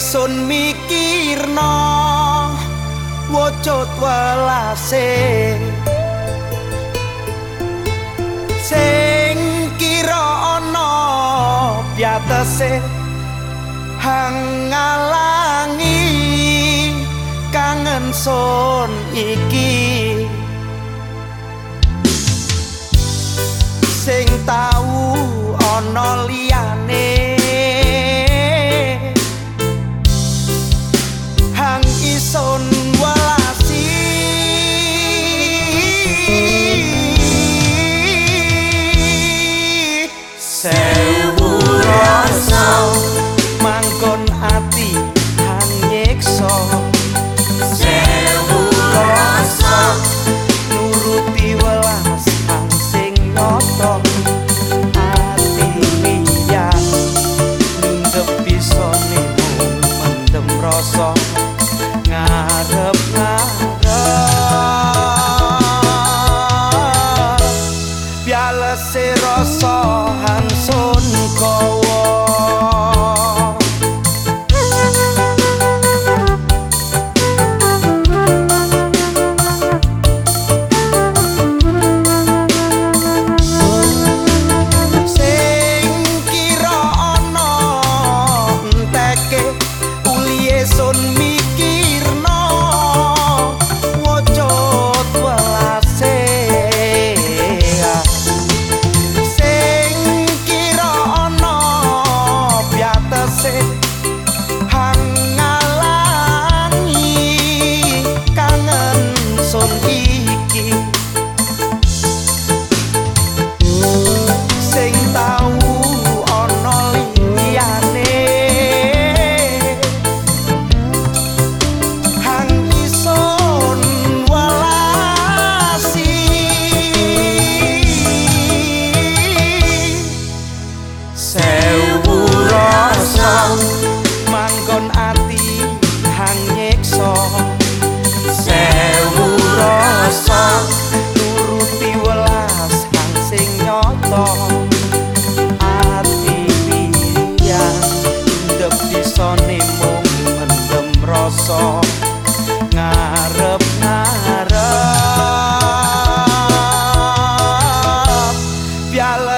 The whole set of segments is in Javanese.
sun mikirno wujud welase. Sing kira ana piatese hangalangi kangen sun iki. Sing tau ana liyane sonne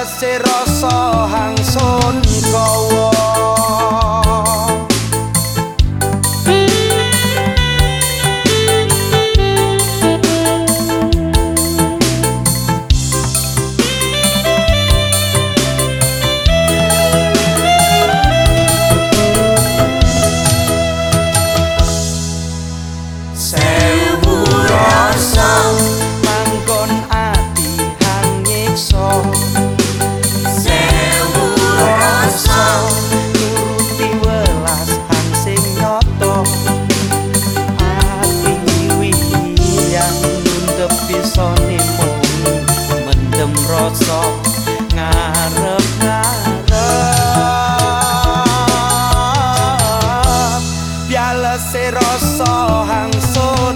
rasa hangsun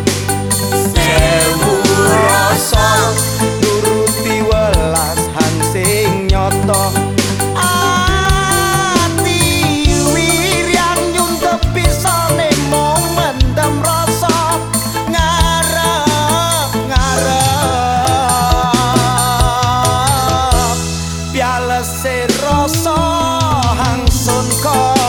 se rasa hangsun kok